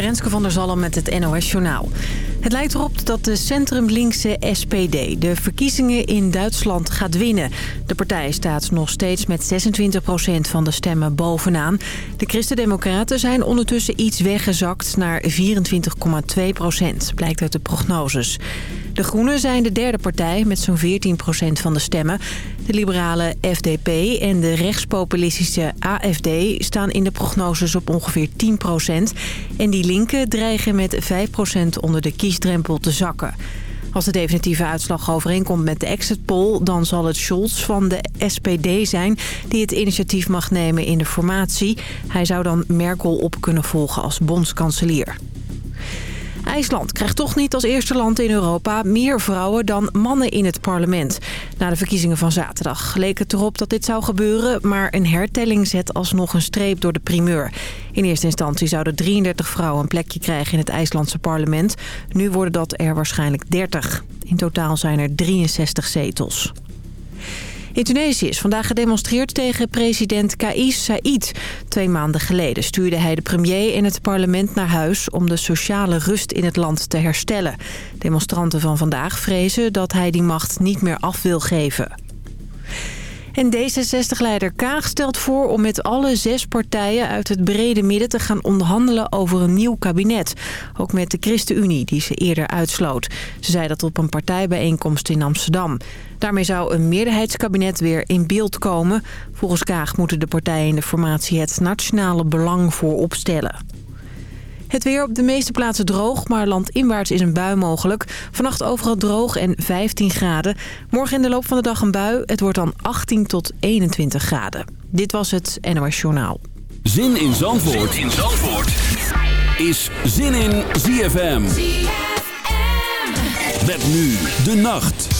Renske van der Zalm met het NOS Journaal. Het lijkt erop dat de centrumlinkse SPD de verkiezingen in Duitsland gaat winnen. De partij staat nog steeds met 26% van de stemmen bovenaan. De Christendemocraten zijn ondertussen iets weggezakt naar 24,2% blijkt uit de prognoses. De Groenen zijn de derde partij met zo'n 14% van de stemmen. De liberale FDP en de rechtspopulistische AFD staan in de prognoses op ongeveer 10% En die linken dreigen met 5% onder de kiesdrempel te zakken. Als de definitieve uitslag overeenkomt met de exit poll... dan zal het Scholz van de SPD zijn die het initiatief mag nemen in de formatie. Hij zou dan Merkel op kunnen volgen als bondskanselier. IJsland krijgt toch niet als eerste land in Europa meer vrouwen dan mannen in het parlement. Na de verkiezingen van zaterdag leek het erop dat dit zou gebeuren... maar een hertelling zet alsnog een streep door de primeur. In eerste instantie zouden 33 vrouwen een plekje krijgen in het IJslandse parlement. Nu worden dat er waarschijnlijk 30. In totaal zijn er 63 zetels. In Tunesië is vandaag gedemonstreerd tegen president Kais Said. Twee maanden geleden stuurde hij de premier en het parlement naar huis... om de sociale rust in het land te herstellen. Demonstranten van vandaag vrezen dat hij die macht niet meer af wil geven. En D66-leider Kaag stelt voor om met alle zes partijen uit het brede midden te gaan onderhandelen over een nieuw kabinet. Ook met de ChristenUnie, die ze eerder uitsloot. Ze zei dat op een partijbijeenkomst in Amsterdam. Daarmee zou een meerderheidskabinet weer in beeld komen. Volgens Kaag moeten de partijen in de formatie het nationale belang voor opstellen. Het weer op de meeste plaatsen droog, maar landinwaarts is een bui mogelijk. Vannacht overal droog en 15 graden. Morgen in de loop van de dag een bui. Het wordt dan 18 tot 21 graden. Dit was het NOS Journaal. Zin in Zandvoort, zin in Zandvoort. is Zin in ZFM. ZFM. Met nu de nacht.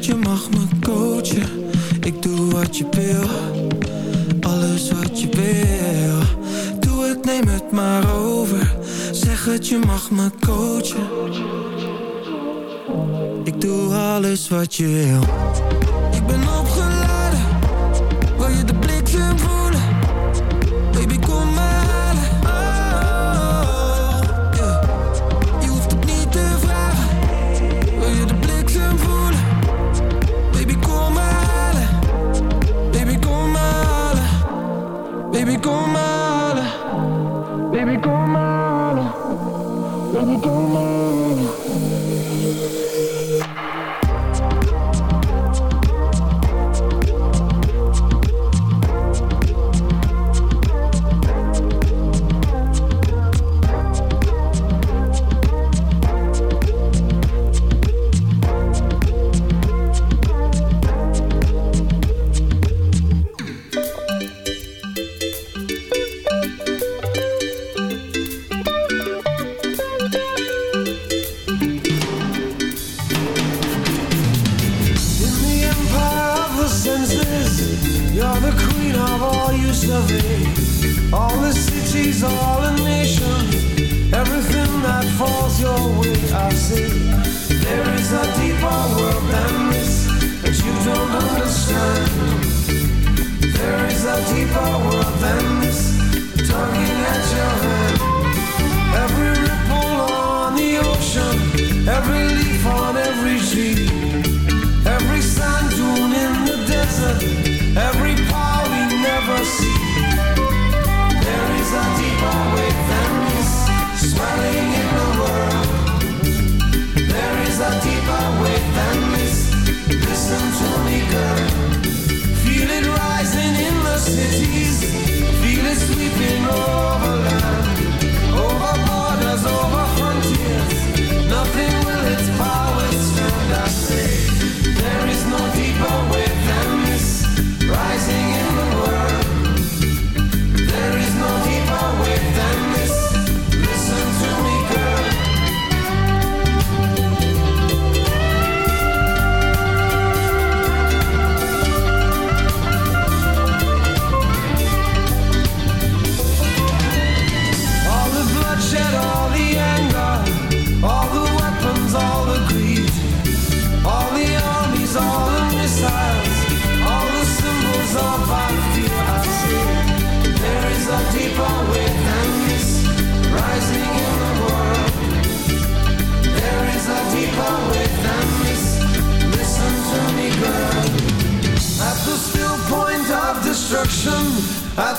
je mag me coachen. Ik doe wat je wil Alles wat je wil. Doe het, neem het maar over. Zeg het, je mag me coachen. Ik doe alles wat je wil. Kom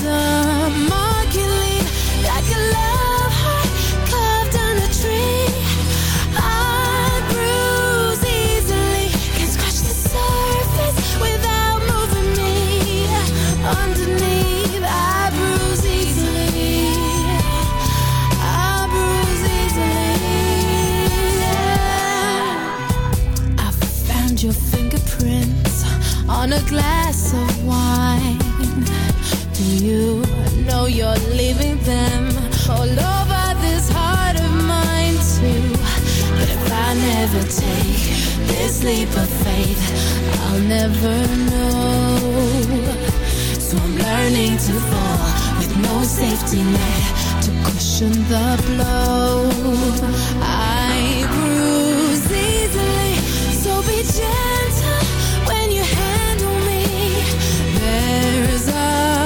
sun. leap of faith. I'll never know. So I'm learning to fall With no safety net To cushion the blow. I bruise easily So be gentle When you handle me. There's a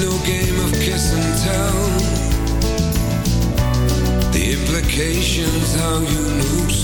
no game of kiss and tell. The implications, how you lose.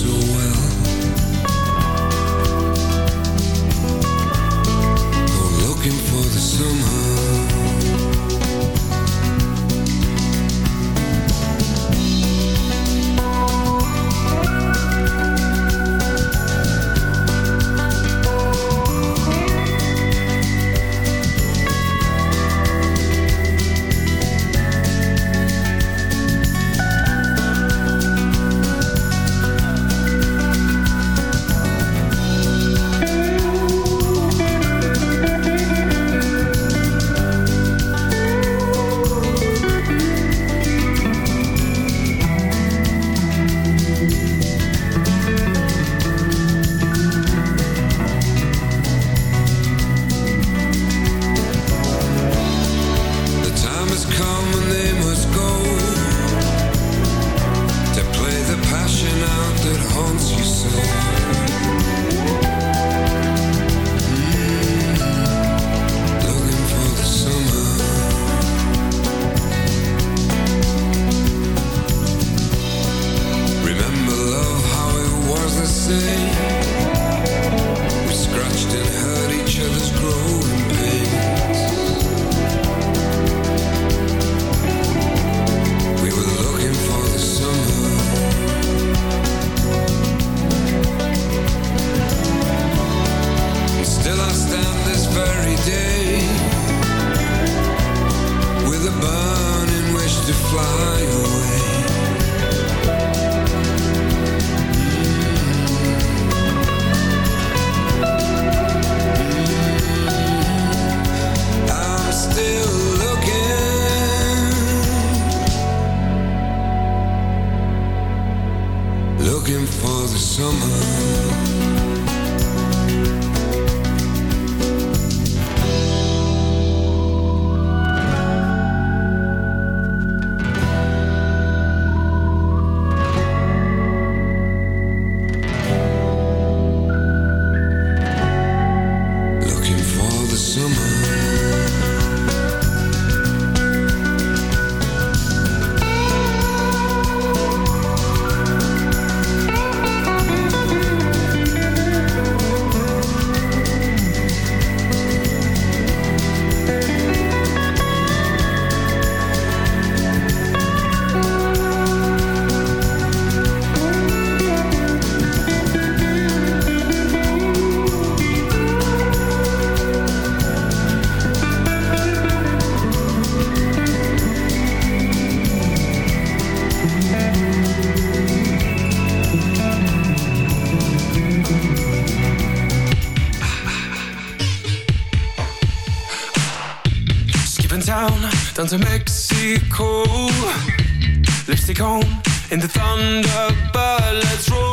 On in the Thunderbird. Let's roll.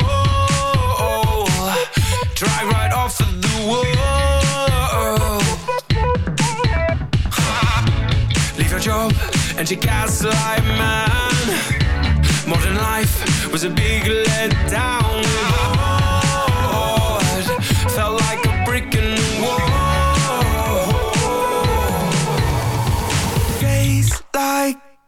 Drive right off of the wall. Leave your job and your gaslight man. Modern life was a big letdown. Felt like a brick in the wall.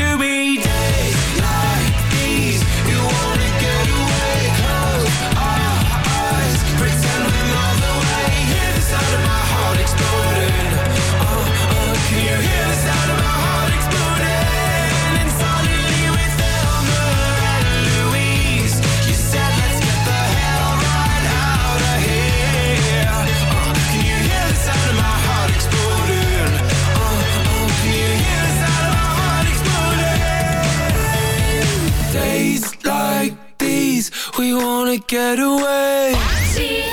to be dead. We wanna get away.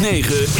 106.9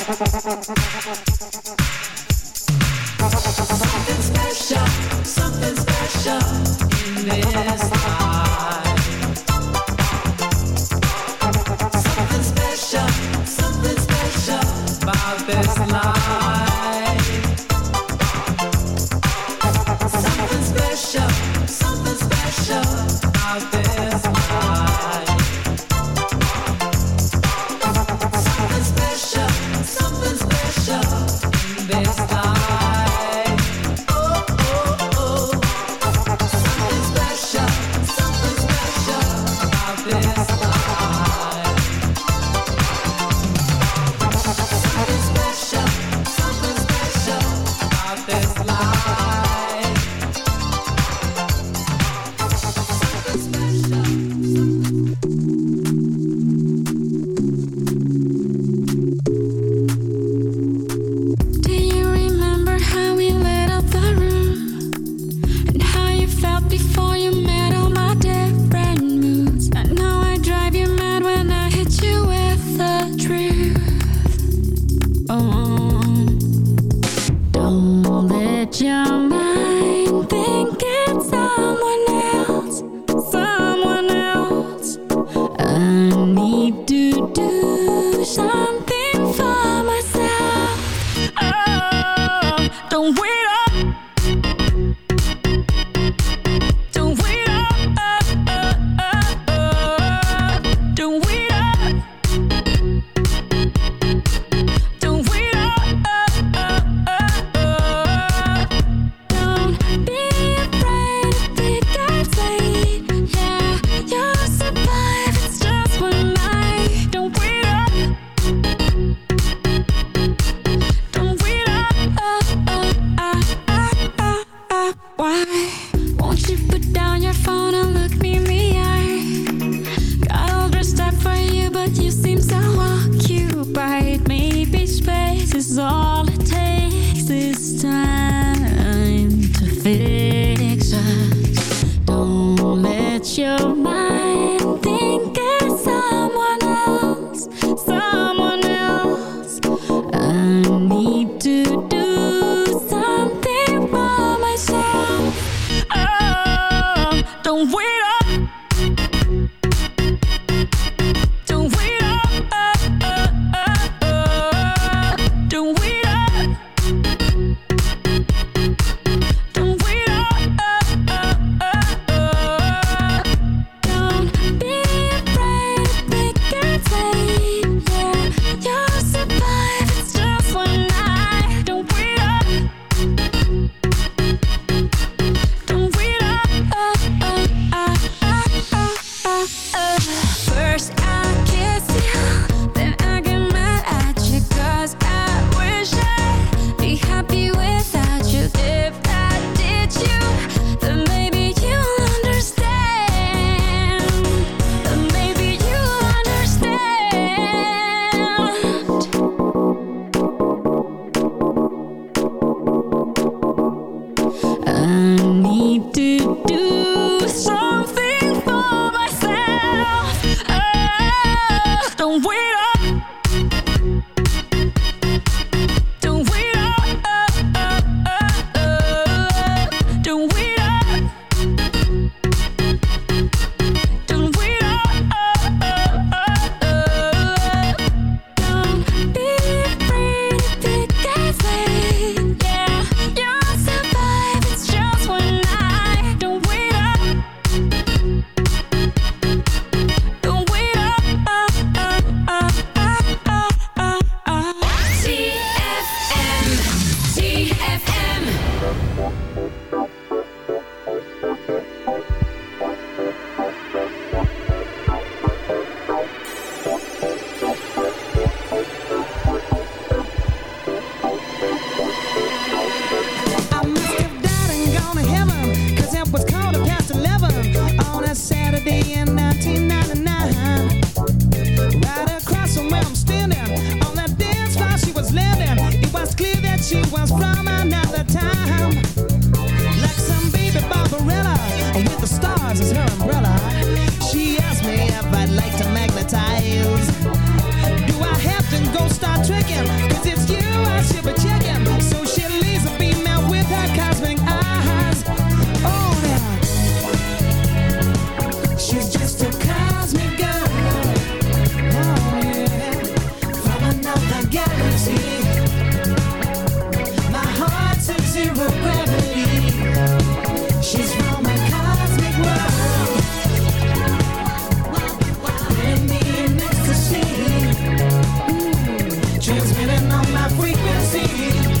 on my frequency.